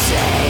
say.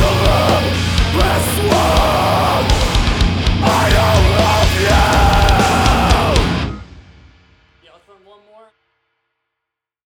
Let's!